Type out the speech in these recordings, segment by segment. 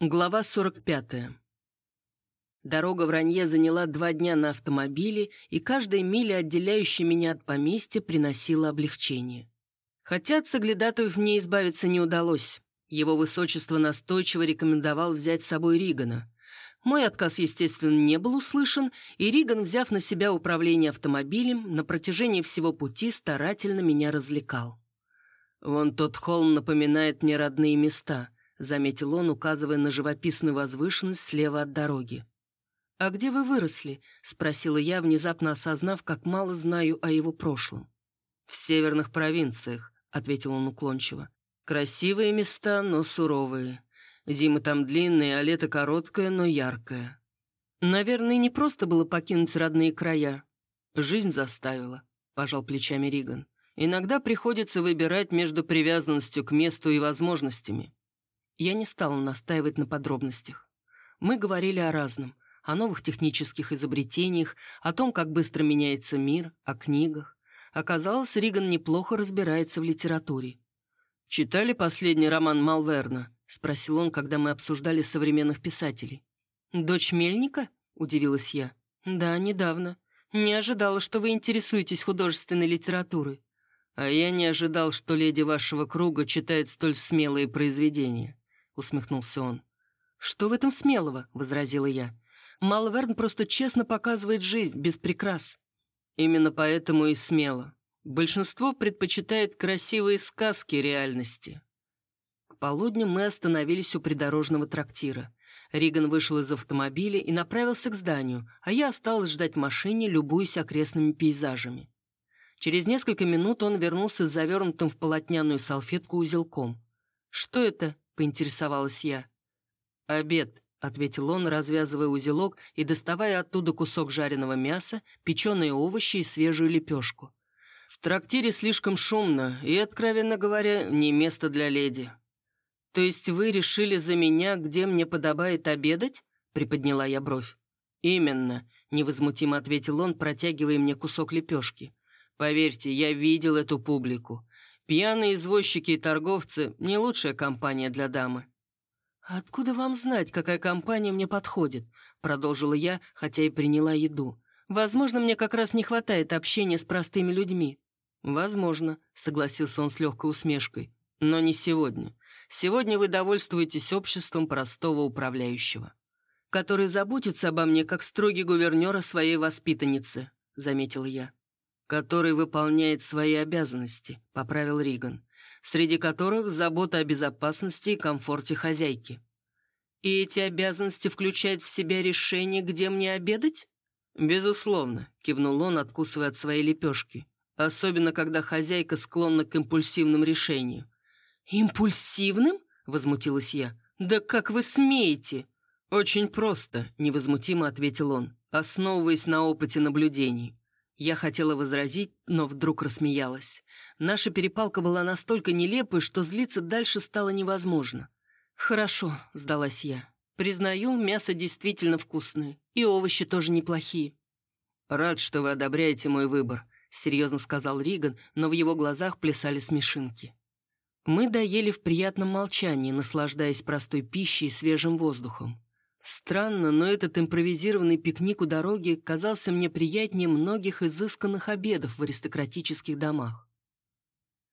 Глава 45. Дорога в Ранье заняла два дня на автомобиле, и каждая миля, отделяющая меня от поместья, приносила облегчение. Хотя от соглядатаев мне избавиться не удалось. Его высочество настойчиво рекомендовал взять с собой Ригана. Мой отказ, естественно, не был услышан, и Риган, взяв на себя управление автомобилем, на протяжении всего пути старательно меня развлекал. «Вон тот холм напоминает мне родные места», — заметил он, указывая на живописную возвышенность слева от дороги. «А где вы выросли?» — спросила я, внезапно осознав, как мало знаю о его прошлом. «В северных провинциях», — ответил он уклончиво. «Красивые места, но суровые. Зимы там длинные, а лето короткое, но яркое. Наверное, не просто было покинуть родные края. Жизнь заставила», — пожал плечами Риган. «Иногда приходится выбирать между привязанностью к месту и возможностями». Я не стала настаивать на подробностях. Мы говорили о разном, о новых технических изобретениях, о том, как быстро меняется мир, о книгах. Оказалось, Риган неплохо разбирается в литературе. «Читали последний роман Малверна?» — спросил он, когда мы обсуждали современных писателей. «Дочь Мельника?» — удивилась я. «Да, недавно. Не ожидала, что вы интересуетесь художественной литературой». «А я не ожидал, что леди вашего круга читает столь смелые произведения усмехнулся он. «Что в этом смелого?» — возразила я. «Малверн просто честно показывает жизнь, без прикрас». «Именно поэтому и смело. Большинство предпочитает красивые сказки реальности». К полудню мы остановились у придорожного трактира. Риган вышел из автомобиля и направился к зданию, а я осталась ждать в машине, любуясь окрестными пейзажами. Через несколько минут он вернулся с завернутым в полотняную салфетку узелком. «Что это?» Поинтересовалась я. «Обед», — ответил он, развязывая узелок и доставая оттуда кусок жареного мяса, печеные овощи и свежую лепешку. «В трактире слишком шумно и, откровенно говоря, не место для леди». «То есть вы решили за меня, где мне подобает обедать?» — приподняла я бровь. «Именно», — невозмутимо ответил он, протягивая мне кусок лепешки. «Поверьте, я видел эту публику. Пьяные извозчики и торговцы — не лучшая компания для дамы. «Откуда вам знать, какая компания мне подходит?» — продолжила я, хотя и приняла еду. «Возможно, мне как раз не хватает общения с простыми людьми». «Возможно», — согласился он с легкой усмешкой. «Но не сегодня. Сегодня вы довольствуетесь обществом простого управляющего, который заботится обо мне, как строгий гувернер о своей воспитаннице», — заметила я который выполняет свои обязанности», — поправил Риган, «среди которых забота о безопасности и комфорте хозяйки». «И эти обязанности включают в себя решение, где мне обедать?» «Безусловно», — кивнул он, откусывая от своей лепешки. «Особенно, когда хозяйка склонна к импульсивным решениям». «Импульсивным?» — возмутилась я. «Да как вы смеете?» «Очень просто», — невозмутимо ответил он, основываясь на опыте наблюдений. Я хотела возразить, но вдруг рассмеялась. Наша перепалка была настолько нелепой, что злиться дальше стало невозможно. «Хорошо», — сдалась я. «Признаю, мясо действительно вкусное, и овощи тоже неплохие». «Рад, что вы одобряете мой выбор», — серьезно сказал Риган, но в его глазах плясали смешинки. Мы доели в приятном молчании, наслаждаясь простой пищей и свежим воздухом. Странно, но этот импровизированный пикник у дороги казался мне приятнее многих изысканных обедов в аристократических домах.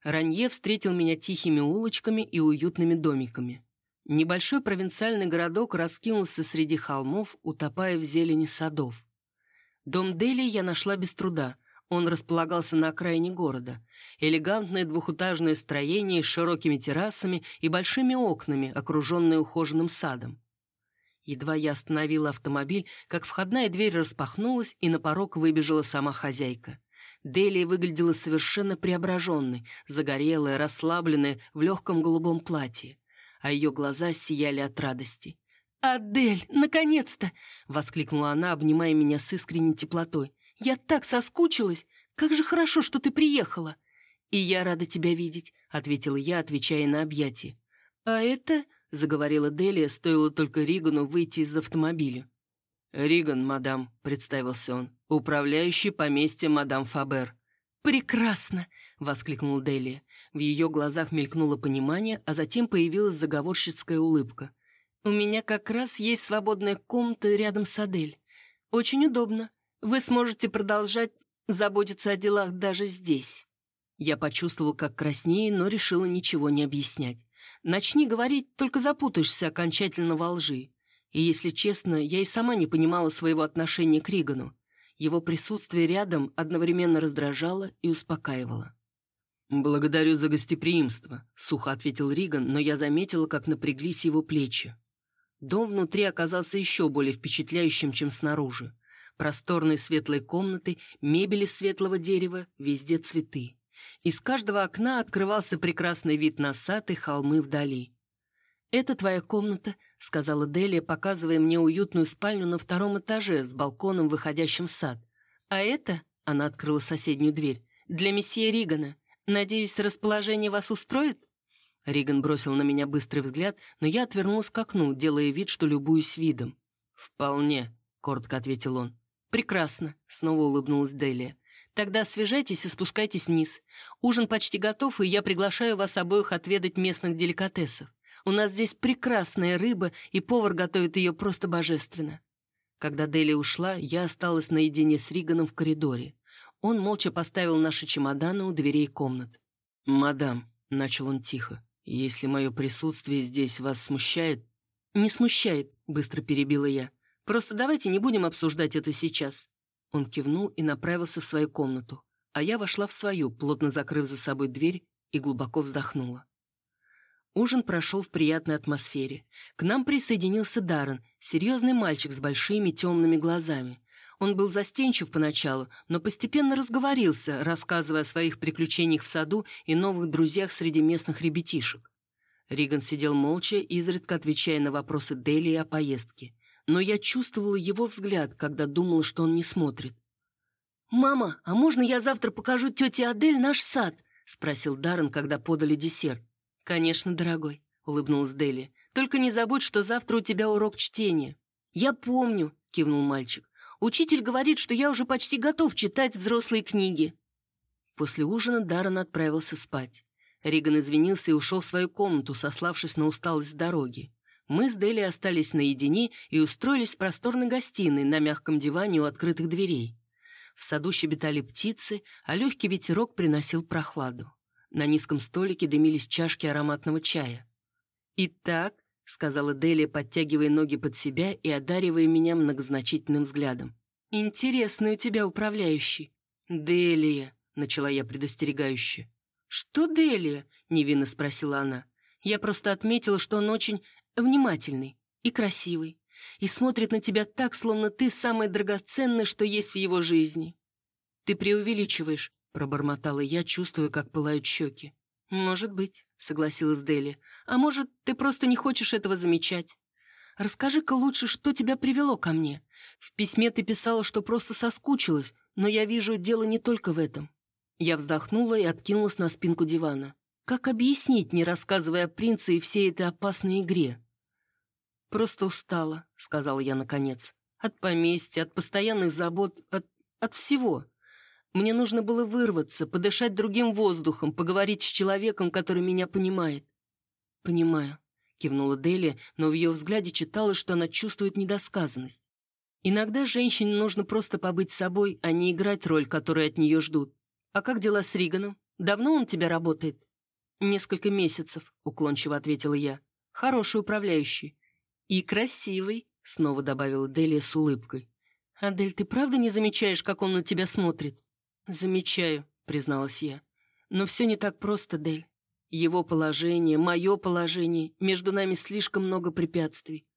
Ранье встретил меня тихими улочками и уютными домиками. Небольшой провинциальный городок раскинулся среди холмов, утопая в зелени садов. Дом Дели я нашла без труда. Он располагался на окраине города. Элегантное двухэтажное строение с широкими террасами и большими окнами, окруженное ухоженным садом. Едва я остановила автомобиль, как входная дверь распахнулась, и на порог выбежала сама хозяйка. Делия выглядела совершенно преображенной, загорелая, расслабленная, в легком голубом платье. А ее глаза сияли от радости. «Адель, наконец-то!» — воскликнула она, обнимая меня с искренней теплотой. «Я так соскучилась! Как же хорошо, что ты приехала!» «И я рада тебя видеть», — ответила я, отвечая на объятие. «А это...» заговорила Делия, стоило только Ригану выйти из автомобиля. «Риган, мадам», — представился он, — «управляющий поместье мадам Фабер». «Прекрасно!» — воскликнул Делия. В ее глазах мелькнуло понимание, а затем появилась заговорщицкая улыбка. У меня как раз есть свободная комната рядом с Адель. Очень удобно. Вы сможете продолжать заботиться о делах даже здесь». Я почувствовал, как краснее, но решила ничего не объяснять. Начни говорить, только запутаешься окончательно во лжи. И, если честно, я и сама не понимала своего отношения к Ригану. Его присутствие рядом одновременно раздражало и успокаивало. «Благодарю за гостеприимство», — сухо ответил Риган, но я заметила, как напряглись его плечи. Дом внутри оказался еще более впечатляющим, чем снаружи. Просторные светлые комнаты, мебель из светлого дерева, везде цветы. Из каждого окна открывался прекрасный вид на сад и холмы вдали. «Это твоя комната», — сказала Делия, показывая мне уютную спальню на втором этаже с балконом, выходящим в сад. «А это...» — она открыла соседнюю дверь. «Для месье Ригана. Надеюсь, расположение вас устроит?» Риган бросил на меня быстрый взгляд, но я отвернулась к окну, делая вид, что любуюсь видом. «Вполне», — коротко ответил он. «Прекрасно», — снова улыбнулась Делия. «Тогда освежайтесь и спускайтесь вниз. Ужин почти готов, и я приглашаю вас обоих отведать местных деликатесов. У нас здесь прекрасная рыба, и повар готовит ее просто божественно». Когда Дели ушла, я осталась наедине с Риганом в коридоре. Он молча поставил наши чемоданы у дверей комнат. «Мадам», — начал он тихо, — «если мое присутствие здесь вас смущает...» «Не смущает», — быстро перебила я. «Просто давайте не будем обсуждать это сейчас». Он кивнул и направился в свою комнату, а я вошла в свою, плотно закрыв за собой дверь, и глубоко вздохнула. Ужин прошел в приятной атмосфере. К нам присоединился Даррен, серьезный мальчик с большими темными глазами. Он был застенчив поначалу, но постепенно разговорился, рассказывая о своих приключениях в саду и новых друзьях среди местных ребятишек. Риган сидел молча, изредка отвечая на вопросы Дели о поездке. Но я чувствовала его взгляд, когда думала, что он не смотрит. «Мама, а можно я завтра покажу тете Адель наш сад?» — спросил Даррен, когда подали десерт. «Конечно, дорогой», — улыбнулась Дели. «Только не забудь, что завтра у тебя урок чтения». «Я помню», — кивнул мальчик. «Учитель говорит, что я уже почти готов читать взрослые книги». После ужина Даррен отправился спать. Риган извинился и ушел в свою комнату, сославшись на усталость дороги. Мы с Дели остались наедине и устроились в просторной гостиной на мягком диване у открытых дверей. В саду щебетали птицы, а легкий ветерок приносил прохладу. На низком столике дымились чашки ароматного чая. «Итак», — сказала Делия, подтягивая ноги под себя и одаривая меня многозначительным взглядом. «Интересный у тебя управляющий». «Делия», — начала я предостерегающе. «Что Делия?» — невинно спросила она. «Я просто отметила, что он очень внимательный и красивый, и смотрит на тебя так, словно ты самое драгоценное, что есть в его жизни. Ты преувеличиваешь, Пробормотала я, чувствуя, как пылают щеки. «Может быть», — согласилась Дели. «А может, ты просто не хочешь этого замечать? Расскажи-ка лучше, что тебя привело ко мне. В письме ты писала, что просто соскучилась, но я вижу, дело не только в этом». Я вздохнула и откинулась на спинку дивана. Как объяснить, не рассказывая о и всей этой опасной игре? «Просто устала», — сказала я наконец. «От поместья, от постоянных забот, от... от всего. Мне нужно было вырваться, подышать другим воздухом, поговорить с человеком, который меня понимает. «Понимаю», — кивнула Дели, но в ее взгляде читалось, что она чувствует недосказанность. «Иногда женщине нужно просто побыть собой, а не играть роль, которую от нее ждут. А как дела с Риганом? Давно он тебя работает?» «Несколько месяцев», — уклончиво ответила я. «Хороший управляющий». «И красивый», — снова добавила Делия с улыбкой. «Адель, ты правда не замечаешь, как он на тебя смотрит?» «Замечаю», — призналась я. «Но все не так просто, Дель. Его положение, мое положение, между нами слишком много препятствий».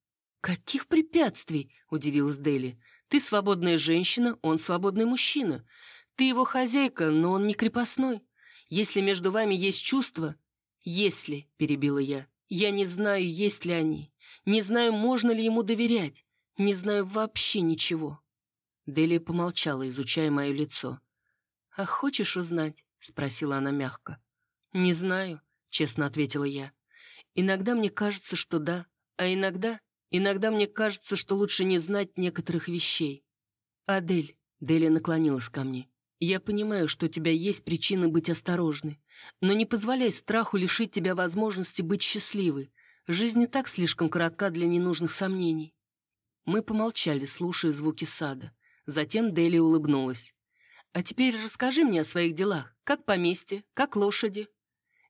«Каких препятствий?» — удивилась Дели. «Ты свободная женщина, он свободный мужчина. Ты его хозяйка, но он не крепостной. Если между вами есть чувства...» «Если», — перебила я, — «я не знаю, есть ли они. Не знаю, можно ли ему доверять. Не знаю вообще ничего». Дели помолчала, изучая мое лицо. «А хочешь узнать?» — спросила она мягко. «Не знаю», — честно ответила я. «Иногда мне кажется, что да, а иногда... Иногда мне кажется, что лучше не знать некоторых вещей». «Адель», — Деля наклонилась ко мне, «я понимаю, что у тебя есть причины быть осторожной, но не позволяй страху лишить тебя возможности быть счастливой. Жизнь не так слишком коротка для ненужных сомнений. Мы помолчали, слушая звуки сада. Затем Дели улыбнулась. «А теперь расскажи мне о своих делах. Как поместье, как лошади?»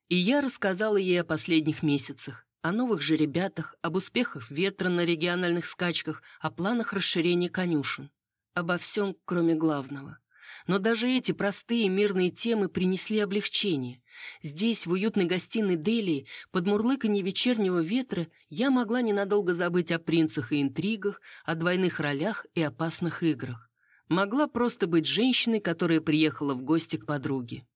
И я рассказала ей о последних месяцах, о новых же ребятах, об успехах ветра на региональных скачках, о планах расширения конюшен. Обо всем, кроме главного. Но даже эти простые мирные темы принесли облегчение. Здесь, в уютной гостиной Делии, под мурлыканье вечернего ветра, я могла ненадолго забыть о принцах и интригах, о двойных ролях и опасных играх. Могла просто быть женщиной, которая приехала в гости к подруге.